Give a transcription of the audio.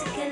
affair.